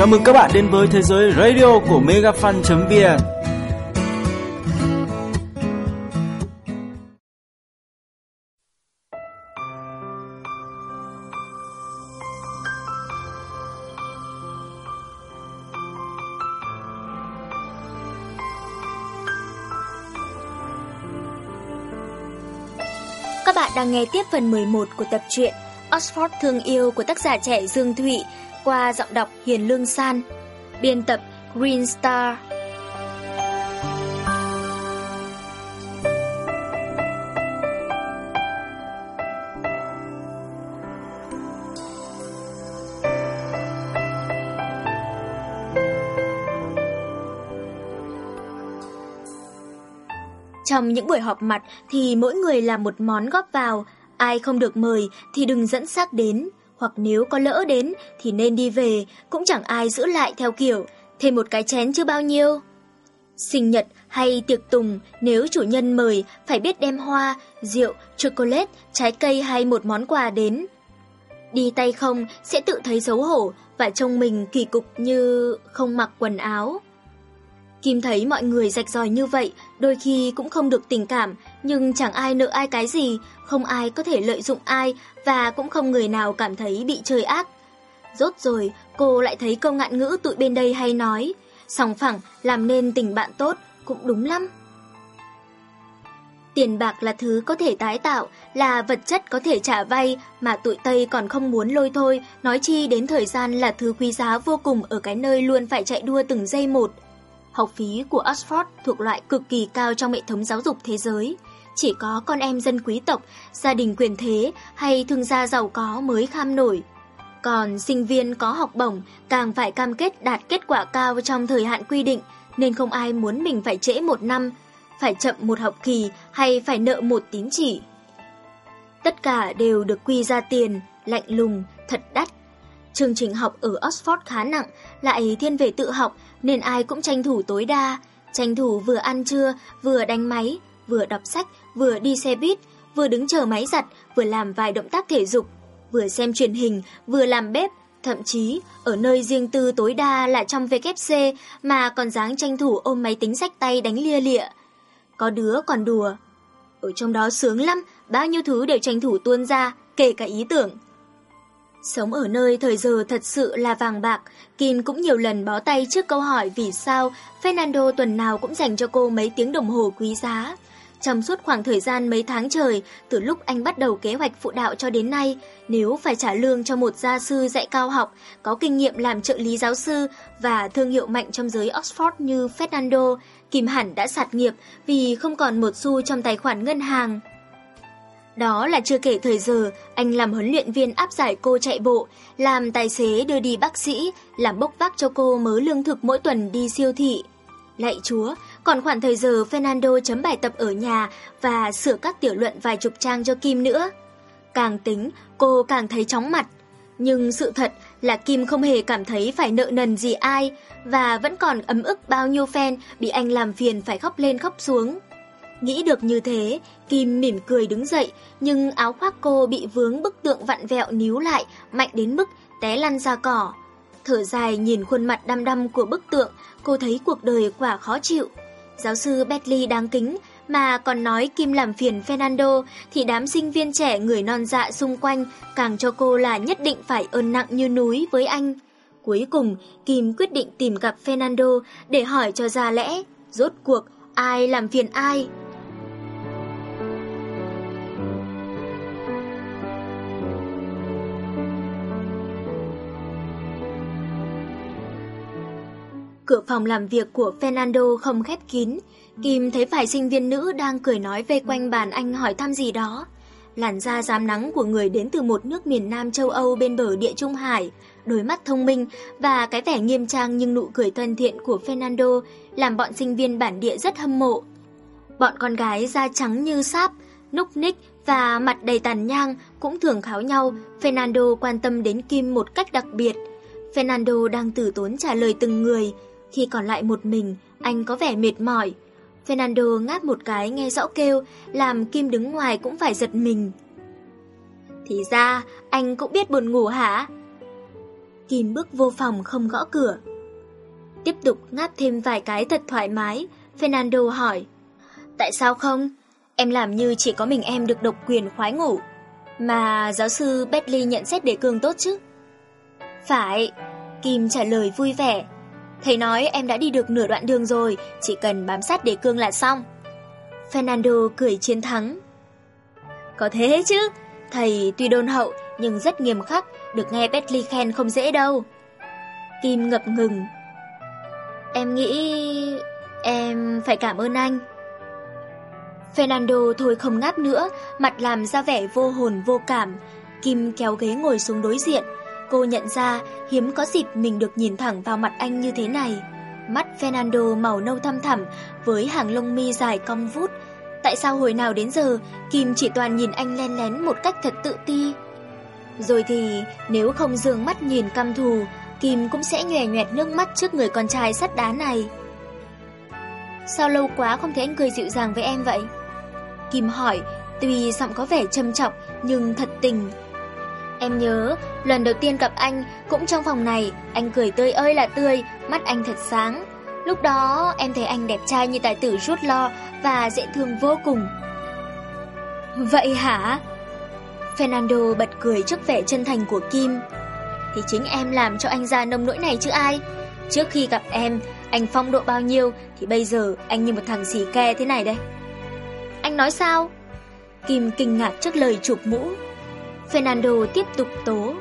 Chào mừng các bạn đến với thế giới radio của megafan.vn Các bạn đang nghe tiếp phần 11 của tập truyện Oxford Thương Yêu của tác giả trẻ Dương Thụy qua giọng đọc Hiền Lương San. Biên tập Green Star. Trong những buổi họp mặt thì mỗi người làm một món góp vào, ai không được mời thì đừng dẫn xác đến, hoặc nếu có lỡ đến thì nên đi về, cũng chẳng ai giữ lại theo kiểu, thêm một cái chén chưa bao nhiêu. Sinh nhật hay tiệc tùng, nếu chủ nhân mời phải biết đem hoa, rượu, chocolate, trái cây hay một món quà đến. Đi tay không sẽ tự thấy xấu hổ và trông mình kỳ cục như không mặc quần áo. Kim thấy mọi người rạch ròi như vậy, đôi khi cũng không được tình cảm, nhưng chẳng ai nợ ai cái gì, không ai có thể lợi dụng ai và cũng không người nào cảm thấy bị chơi ác. Rốt rồi, cô lại thấy câu ngạn ngữ tụi bên đây hay nói, sòng phẳng làm nên tình bạn tốt, cũng đúng lắm. Tiền bạc là thứ có thể tái tạo, là vật chất có thể trả vay mà tụi Tây còn không muốn lôi thôi, nói chi đến thời gian là thứ quý giá vô cùng ở cái nơi luôn phải chạy đua từng giây một. Học phí của Oxford thuộc loại cực kỳ cao trong hệ thống giáo dục thế giới. Chỉ có con em dân quý tộc, gia đình quyền thế hay thương gia giàu có mới kham nổi. Còn sinh viên có học bổng càng phải cam kết đạt kết quả cao trong thời hạn quy định nên không ai muốn mình phải trễ một năm, phải chậm một học kỳ hay phải nợ một tín chỉ. Tất cả đều được quy ra tiền, lạnh lùng, thật đắt. Chương trình học ở Oxford khá nặng, lại thiên về tự học nên ai cũng tranh thủ tối đa, tranh thủ vừa ăn trưa, vừa đánh máy, vừa đọc sách, vừa đi xe buýt, vừa đứng chờ máy giặt, vừa làm vài động tác thể dục, vừa xem truyền hình, vừa làm bếp, thậm chí ở nơi riêng tư tối đa là trong VKC mà còn dáng tranh thủ ôm máy tính sách tay đánh lia lịa. Có đứa còn đùa. Ở trong đó sướng lắm, bao nhiêu thứ đều tranh thủ tuôn ra, kể cả ý tưởng. Sống ở nơi thời giờ thật sự là vàng bạc, Kim cũng nhiều lần bó tay trước câu hỏi vì sao Fernando tuần nào cũng dành cho cô mấy tiếng đồng hồ quý giá. Trong suốt khoảng thời gian mấy tháng trời, từ lúc anh bắt đầu kế hoạch phụ đạo cho đến nay, nếu phải trả lương cho một gia sư dạy cao học, có kinh nghiệm làm trợ lý giáo sư và thương hiệu mạnh trong giới Oxford như Fernando, Kim hẳn đã sạt nghiệp vì không còn một xu trong tài khoản ngân hàng. Đó là chưa kể thời giờ, anh làm huấn luyện viên áp giải cô chạy bộ, làm tài xế đưa đi bác sĩ, làm bốc vác cho cô mớ lương thực mỗi tuần đi siêu thị. Lạy chúa, còn khoảng thời giờ Fernando chấm bài tập ở nhà và sửa các tiểu luận vài chục trang cho Kim nữa. Càng tính, cô càng thấy chóng mặt. Nhưng sự thật là Kim không hề cảm thấy phải nợ nần gì ai và vẫn còn ấm ức bao nhiêu fan bị anh làm phiền phải khóc lên khóc xuống. Nghĩ được như thế, Kim mỉm cười đứng dậy, nhưng áo khoác cô bị vướng bức tượng vặn vẹo níu lại, mạnh đến mức té lăn ra cỏ. Thở dài nhìn khuôn mặt đăm đăm của bức tượng, cô thấy cuộc đời quả khó chịu. Giáo sư Bentley đáng kính, mà còn nói Kim làm phiền Fernando, thì đám sinh viên trẻ người non dạ xung quanh càng cho cô là nhất định phải ơn nặng như núi với anh. Cuối cùng, Kim quyết định tìm gặp Fernando để hỏi cho ra lẽ, rốt cuộc ai làm phiền ai. Cửa phòng làm việc của Fernando không khép kín. Kim thấy vài sinh viên nữ đang cười nói vây quanh bàn anh hỏi thăm gì đó. Làn da rám nắng của người đến từ một nước miền Nam châu Âu bên bờ địa Trung Hải, đôi mắt thông minh và cái vẻ nghiêm trang nhưng nụ cười thân thiện của Fernando làm bọn sinh viên bản địa rất hâm mộ. Bọn con gái da trắng như sáp, núc ních và mặt đầy tàn nhang cũng thường kháo nhau, Fernando quan tâm đến Kim một cách đặc biệt. Fernando đang tử tốn trả lời từng người, khi còn lại một mình, anh có vẻ mệt mỏi. Fernando ngáp một cái nghe rõ kêu, làm Kim đứng ngoài cũng phải giật mình. Thì ra, anh cũng biết buồn ngủ hả? Kim bước vô phòng không gõ cửa. Tiếp tục ngáp thêm vài cái thật thoải mái, Fernando hỏi. Tại sao không? Em làm như chỉ có mình em được độc quyền khoái ngủ. Mà giáo sư Bentley nhận xét đề cương tốt chứ? Phải, Kim trả lời vui vẻ. Thầy nói em đã đi được nửa đoạn đường rồi, chỉ cần bám sát đề cương là xong. Fernando cười chiến thắng. Có thế chứ, thầy tuy đôn hậu nhưng rất nghiêm khắc, được nghe Bentley khen không dễ đâu. Kim ngập ngừng. Em nghĩ... em phải cảm ơn anh. Fernando thôi không ngáp nữa, mặt làm ra vẻ vô hồn vô cảm. Kim kéo ghế ngồi xuống đối diện. Cô nhận ra hiếm có dịp mình được nhìn thẳng vào mặt anh như thế này. Mắt Fernando màu nâu thăm thẳm với hàng lông mi dài cong vút. Tại sao hồi nào đến giờ Kim chỉ toàn nhìn anh len lén một cách thật tự ti? Rồi thì nếu không dường mắt nhìn căm thù, Kim cũng sẽ nhòe nhoẹt nước mắt trước người con trai sắt đá này. Sao lâu quá không thấy anh cười dịu dàng với em vậy? Kim hỏi, tuy giọng có vẻ trầm trọng nhưng thật tình. Em nhớ, lần đầu tiên gặp anh cũng trong phòng này, anh cười tươi ơi là tươi, mắt anh thật sáng. Lúc đó em thấy anh đẹp trai như tài tử rút lo và dễ thương vô cùng. Vậy hả? Fernando bật cười trước vẻ chân thành của Kim. Thì chính em làm cho anh ra nông nỗi này chứ ai. Trước khi gặp em, anh phong độ bao nhiêu thì bây giờ anh như một thằng xì ke thế này đây. Anh nói sao? Kim kinh ngạc trước lời chụp mũ. Fernando tiếp tục tố.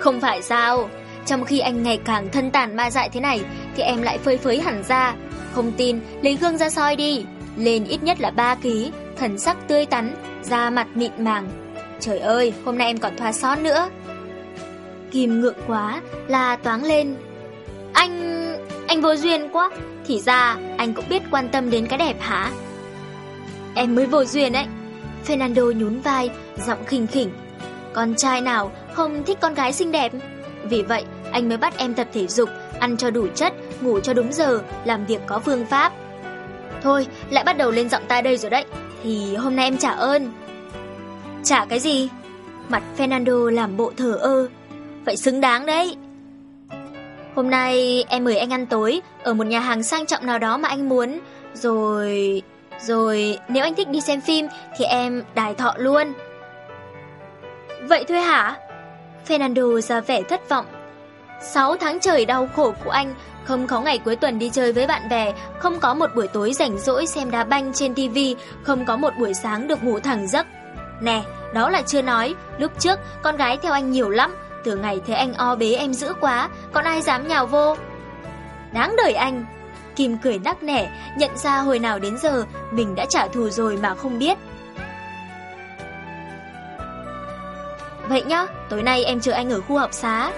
Không phải sao, trong khi anh ngày càng thân tàn ma dại thế này thì em lại phơi phới hẳn ra. Không tin, lấy gương ra soi đi. Lên ít nhất là 3 ký, thần sắc tươi tắn, da mặt mịn màng. Trời ơi, hôm nay em còn thoa son nữa. Kim ngượng quá, la toáng lên. Anh... anh vô duyên quá. Thì ra, anh cũng biết quan tâm đến cái đẹp hả? Em mới vô duyên ấy. Fernando nhún vai, giọng khinh khỉnh. Con trai nào không thích con gái xinh đẹp? Vì vậy, anh mới bắt em tập thể dục, ăn cho đủ chất, ngủ cho đúng giờ, làm việc có phương pháp. Thôi, lại bắt đầu lên giọng ta đây rồi đấy. Thì hôm nay em trả ơn. Trả cái gì? Mặt Fernando làm bộ thờ ơ. Vậy xứng đáng đấy. Hôm nay em mời anh ăn tối ở một nhà hàng sang trọng nào đó mà anh muốn. Rồi... Rồi nếu anh thích đi xem phim thì em đài thọ luôn. Vậy thôi hả? Fernando ra vẻ thất vọng. 6 tháng trời đau khổ của anh, không có ngày cuối tuần đi chơi với bạn bè, không có một buổi tối rảnh rỗi xem đá banh trên TV, không có một buổi sáng được ngủ thẳng giấc. Nè, đó là chưa nói, lúc trước con gái theo anh nhiều lắm, từ ngày thấy anh o bế em dữ quá, còn ai dám nhào vô. Đáng đời anh. Kim cười đắc nẻ, nhận ra hồi nào đến giờ mình đã trả thù rồi mà không biết. Vậy nhá, tối nay em chờ anh ở khu học xá.